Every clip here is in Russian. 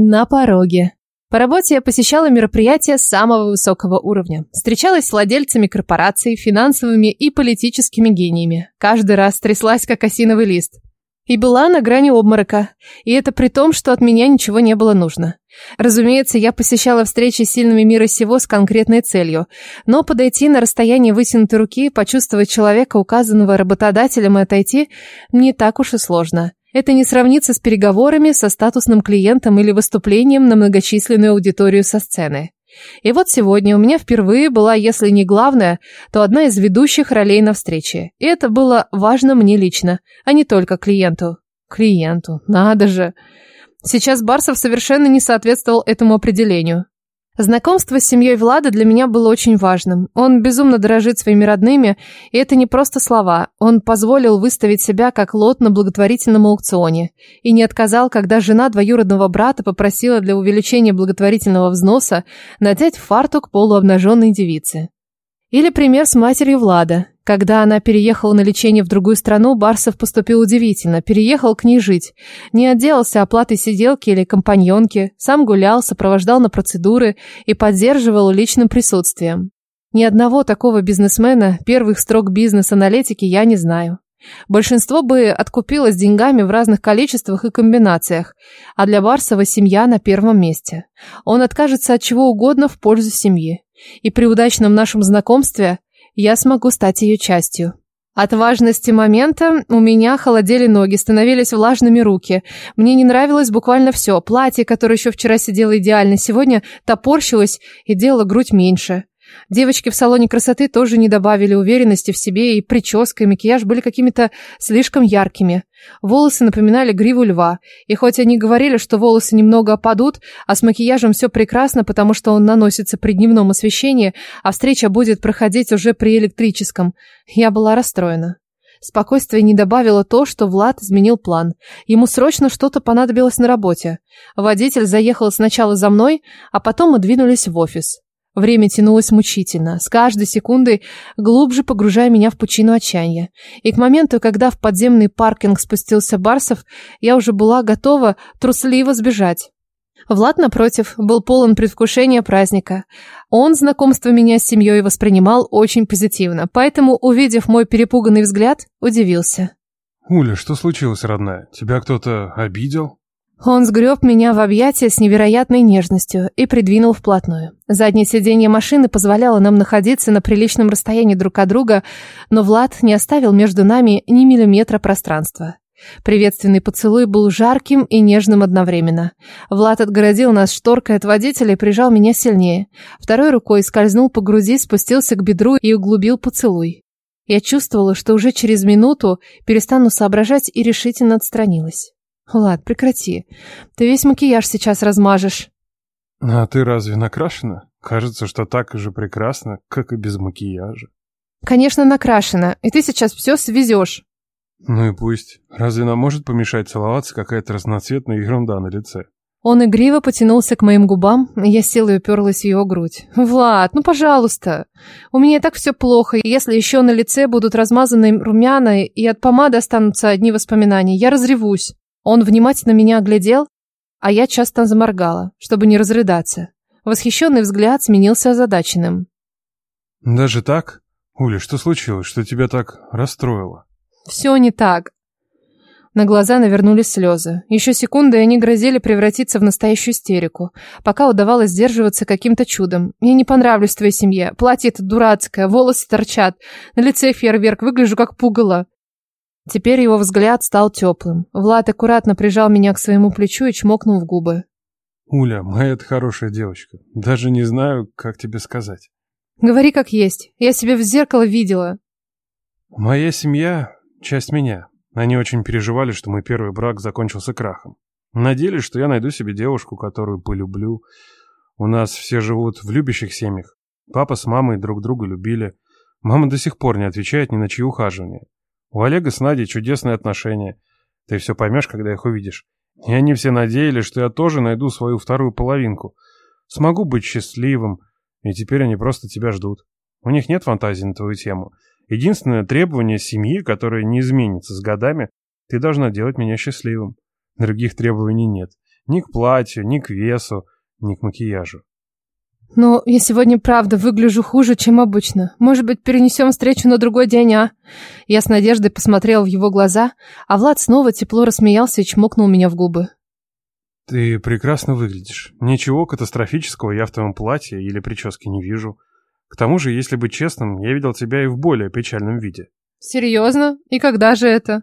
На пороге. По работе я посещала мероприятия самого высокого уровня. Встречалась с владельцами корпораций, финансовыми и политическими гениями. Каждый раз тряслась, как осиновый лист. И была на грани обморока. И это при том, что от меня ничего не было нужно. Разумеется, я посещала встречи с сильными мира сего с конкретной целью. Но подойти на расстояние вытянутой руки, почувствовать человека, указанного работодателем, и отойти не так уж и сложно. Это не сравнится с переговорами со статусным клиентом или выступлением на многочисленную аудиторию со сцены. И вот сегодня у меня впервые была, если не главная, то одна из ведущих ролей на встрече. И это было важно мне лично, а не только клиенту. Клиенту, надо же. Сейчас Барсов совершенно не соответствовал этому определению. Знакомство с семьей Влада для меня было очень важным. Он безумно дорожит своими родными, и это не просто слова. Он позволил выставить себя как лот на благотворительном аукционе. И не отказал, когда жена двоюродного брата попросила для увеличения благотворительного взноса надеть фартук полуобнаженной девицы. Или пример с матерью Влада. Когда она переехала на лечение в другую страну, Барсов поступил удивительно. Переехал к ней жить. Не отделался оплатой сиделки или компаньонки, сам гулял, сопровождал на процедуры и поддерживал личным присутствием. Ни одного такого бизнесмена, первых строк бизнес-аналитики я не знаю. Большинство бы откупилось деньгами в разных количествах и комбинациях, а для Барсова семья на первом месте. Он откажется от чего угодно в пользу семьи. И при удачном нашем знакомстве я смогу стать ее частью. От важности момента у меня холодели ноги, становились влажными руки. Мне не нравилось буквально все. Платье, которое еще вчера сидело идеально, сегодня топорщилось и делало грудь меньше. Девочки в салоне красоты тоже не добавили уверенности в себе, и прическа, и макияж были какими-то слишком яркими. Волосы напоминали гриву льва, и хоть они говорили, что волосы немного опадут, а с макияжем все прекрасно, потому что он наносится при дневном освещении, а встреча будет проходить уже при электрическом, я была расстроена. Спокойствие не добавило то, что Влад изменил план. Ему срочно что-то понадобилось на работе. Водитель заехал сначала за мной, а потом мы двинулись в офис. Время тянулось мучительно, с каждой секундой глубже погружая меня в пучину отчаяния. И к моменту, когда в подземный паркинг спустился Барсов, я уже была готова трусливо сбежать. Влад, напротив, был полон предвкушения праздника. Он знакомство меня с семьей воспринимал очень позитивно, поэтому, увидев мой перепуганный взгляд, удивился. «Уля, что случилось, родная? Тебя кто-то обидел?» Он сгреб меня в объятия с невероятной нежностью и придвинул вплотную. Заднее сиденье машины позволяло нам находиться на приличном расстоянии друг от друга, но Влад не оставил между нами ни миллиметра пространства. Приветственный поцелуй был жарким и нежным одновременно. Влад отгородил нас шторкой от водителя и прижал меня сильнее. Второй рукой скользнул по груди, спустился к бедру и углубил поцелуй. Я чувствовала, что уже через минуту перестану соображать и решительно отстранилась. Влад, прекрати. Ты весь макияж сейчас размажешь. А ты разве накрашена? Кажется, что так же прекрасно, как и без макияжа. Конечно, накрашена, и ты сейчас все свезешь. Ну и пусть. Разве нам может помешать целоваться какая-то разноцветная ерунда на лице? Он игриво потянулся к моим губам, и я силой уперлась в его грудь. «Влад, ну пожалуйста. У меня и так все плохо, и если еще на лице будут размазаны румяна, и от помады останутся одни воспоминания, я разревусь». Он внимательно меня оглядел, а я часто заморгала, чтобы не разрыдаться. Восхищенный взгляд сменился озадаченным. «Даже так? Уля, что случилось, что тебя так расстроило?» «Все не так». На глаза навернулись слезы. Еще секунды, и они грозили превратиться в настоящую истерику. Пока удавалось сдерживаться каким-то чудом. Я не понравлюсь твоей семье. Платье это дурацкое, волосы торчат. На лице фейерверк, выгляжу как пугало. Теперь его взгляд стал теплым. Влад аккуратно прижал меня к своему плечу и чмокнул в губы. «Уля, моя ты хорошая девочка. Даже не знаю, как тебе сказать». «Говори как есть. Я себя в зеркало видела». «Моя семья — часть меня. Они очень переживали, что мой первый брак закончился крахом. Надеялись, что я найду себе девушку, которую полюблю. У нас все живут в любящих семьях. Папа с мамой друг друга любили. Мама до сих пор не отвечает ни на чьи ухаживания. У Олега с Надей чудесные отношения. Ты все поймешь, когда их увидишь. И они все надеялись, что я тоже найду свою вторую половинку. Смогу быть счастливым. И теперь они просто тебя ждут. У них нет фантазии на твою тему. Единственное требование семьи, которое не изменится с годами, ты должна делать меня счастливым. Других требований нет. Ни к платью, ни к весу, ни к макияжу. Но я сегодня правда выгляжу хуже, чем обычно. Может быть, перенесем встречу на другой день, а? Я с надеждой посмотрела в его глаза, а Влад снова тепло рассмеялся и чмокнул меня в губы. Ты прекрасно выглядишь. Ничего катастрофического я в твоем платье или прическе не вижу. К тому же, если быть честным, я видел тебя и в более печальном виде. Серьезно? И когда же это?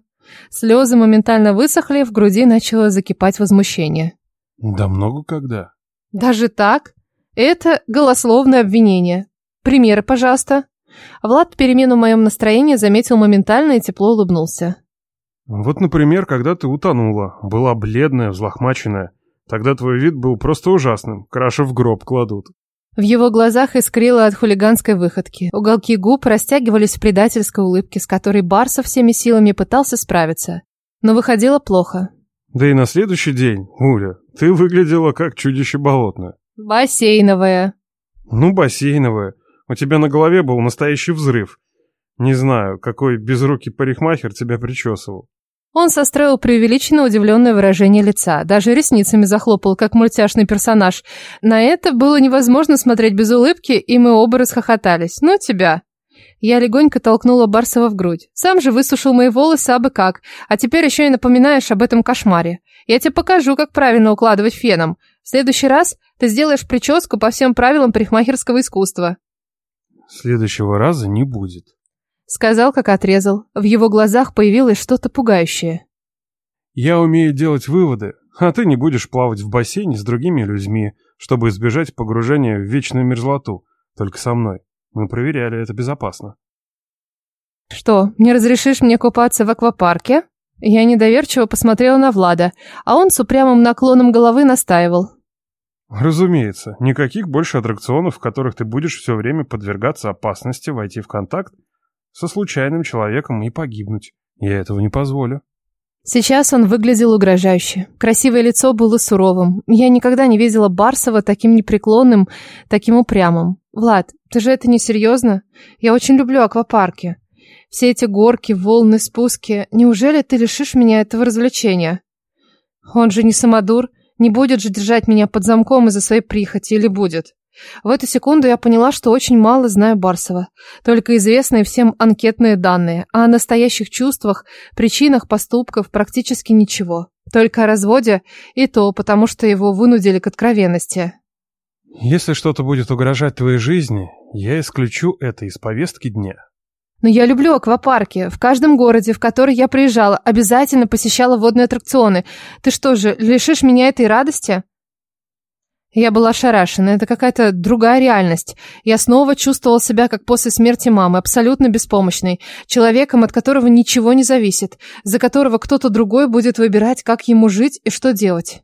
Слезы моментально высохли, в груди начало закипать возмущение. Да много когда. Даже так? Это голословное обвинение. Примеры, пожалуйста. Влад перемену в моем настроении заметил моментально и тепло улыбнулся. Вот, например, когда ты утонула, была бледная, взлохмаченная. Тогда твой вид был просто ужасным, краши в гроб кладут. В его глазах искрило от хулиганской выходки. Уголки губ растягивались в предательской улыбке, с которой Барсов всеми силами пытался справиться. Но выходило плохо. Да и на следующий день, Уля, ты выглядела как чудище болотное. Бассейновая. Ну, бассейновая. У тебя на голове был настоящий взрыв. Не знаю, какой безрукий парикмахер тебя причесывал. Он состроил преувеличенно удивленное выражение лица, даже ресницами захлопал, как мультяшный персонаж. На это было невозможно смотреть без улыбки, и мы оба расхохотались. Ну, тебя. Я легонько толкнула Барсова в грудь. Сам же высушил мои волосы абы как, а теперь еще и напоминаешь об этом кошмаре. Я тебе покажу, как правильно укладывать феном. В следующий раз ты сделаешь прическу по всем правилам парикмахерского искусства. Следующего раза не будет. Сказал, как отрезал. В его глазах появилось что-то пугающее. Я умею делать выводы, а ты не будешь плавать в бассейне с другими людьми, чтобы избежать погружения в вечную мерзлоту, только со мной. Мы проверяли, это безопасно. Что, не разрешишь мне купаться в аквапарке? Я недоверчиво посмотрела на Влада, а он с упрямым наклоном головы настаивал. Разумеется, никаких больше аттракционов, в которых ты будешь все время подвергаться опасности войти в контакт со случайным человеком и погибнуть. Я этого не позволю. Сейчас он выглядел угрожающе. Красивое лицо было суровым. Я никогда не видела Барсова таким непреклонным, таким упрямым. Влад, ты же это не серьезно? Я очень люблю аквапарки. Все эти горки, волны, спуски. Неужели ты лишишь меня этого развлечения? Он же не самодур. Не будет же держать меня под замком из-за своей прихоти, или будет? В эту секунду я поняла, что очень мало знаю Барсова. Только известные всем анкетные данные, а о настоящих чувствах, причинах поступков практически ничего. Только о разводе, и то потому, что его вынудили к откровенности. Если что-то будет угрожать твоей жизни, я исключу это из повестки дня. Но я люблю аквапарки. В каждом городе, в который я приезжала, обязательно посещала водные аттракционы. Ты что же, лишишь меня этой радости? Я была ошарашена. Это какая-то другая реальность. Я снова чувствовала себя, как после смерти мамы, абсолютно беспомощной. Человеком, от которого ничего не зависит. За которого кто-то другой будет выбирать, как ему жить и что делать.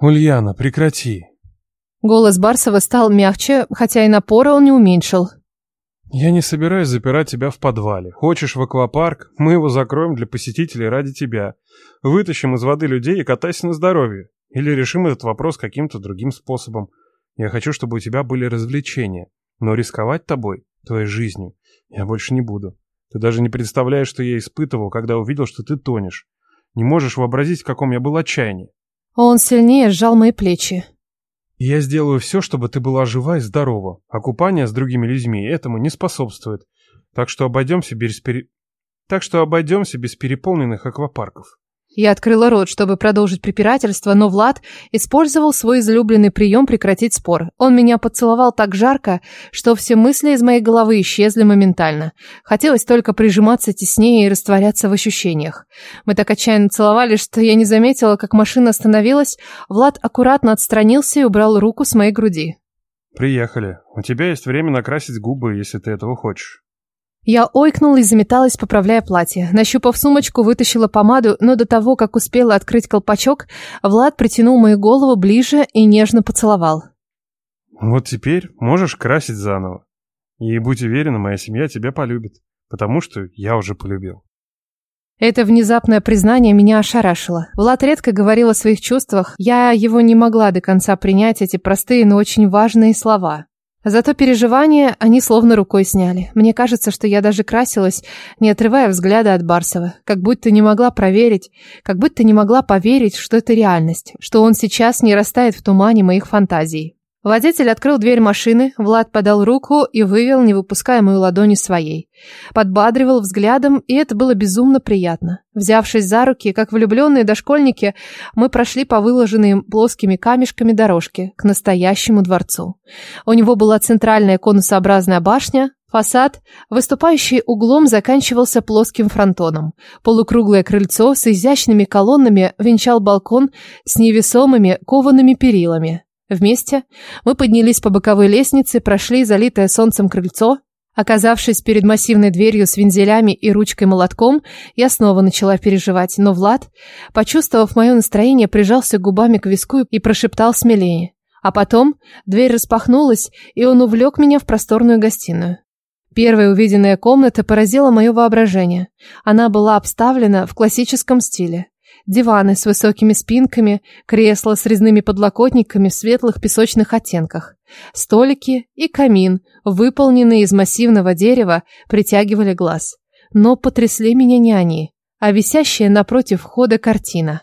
Ульяна, прекрати. Голос Барсова стал мягче, хотя и напора он не уменьшил. Я не собираюсь запирать тебя в подвале. Хочешь в аквапарк? Мы его закроем для посетителей ради тебя. Вытащим из воды людей и катайся на здоровье. Или решим этот вопрос каким-то другим способом. Я хочу, чтобы у тебя были развлечения. Но рисковать тобой, твоей жизнью, я больше не буду. Ты даже не представляешь, что я испытывал, когда увидел, что ты тонешь. Не можешь вообразить, в каком я был отчаянии. Он сильнее сжал мои плечи. Я сделаю все, чтобы ты была жива и здорова, а купание с другими людьми этому не способствует. Так что обойдемся без, пере... так что обойдемся без переполненных аквапарков. Я открыла рот, чтобы продолжить препирательство, но Влад использовал свой излюбленный прием прекратить спор. Он меня поцеловал так жарко, что все мысли из моей головы исчезли моментально. Хотелось только прижиматься теснее и растворяться в ощущениях. Мы так отчаянно целовались, что я не заметила, как машина остановилась. Влад аккуратно отстранился и убрал руку с моей груди. «Приехали. У тебя есть время накрасить губы, если ты этого хочешь». Я ойкнула и заметалась, поправляя платье. Нащупав сумочку, вытащила помаду, но до того, как успела открыть колпачок, Влад притянул мою голову ближе и нежно поцеловал. «Вот теперь можешь красить заново. И будь уверена, моя семья тебя полюбит, потому что я уже полюбил». Это внезапное признание меня ошарашило. Влад редко говорил о своих чувствах, я его не могла до конца принять, эти простые, но очень важные слова. Зато переживания они словно рукой сняли. Мне кажется, что я даже красилась, не отрывая взгляда от Барсова, как будто не могла проверить, как будто не могла поверить, что это реальность, что он сейчас не растает в тумане моих фантазий. Водитель открыл дверь машины, Влад подал руку и вывел, не выпуская ладони своей. Подбадривал взглядом, и это было безумно приятно. Взявшись за руки, как влюбленные дошкольники, мы прошли по выложенной плоскими камешками дорожке к настоящему дворцу. У него была центральная конусообразная башня, Фасад, выступающий углом, заканчивался плоским фронтоном. Полукруглое крыльцо с изящными колоннами венчал балкон с невесомыми коваными перилами. Вместе мы поднялись по боковой лестнице, прошли залитое солнцем крыльцо. Оказавшись перед массивной дверью с вензелями и ручкой-молотком, я снова начала переживать, но Влад, почувствовав мое настроение, прижался губами к виску и прошептал смелее. А потом дверь распахнулась, и он увлек меня в просторную гостиную. Первая увиденная комната поразила мое воображение. Она была обставлена в классическом стиле. Диваны с высокими спинками, кресла с резными подлокотниками в светлых песочных оттенках. Столики и камин, выполненные из массивного дерева, притягивали глаз. Но потрясли меня не они, а висящая напротив входа картина.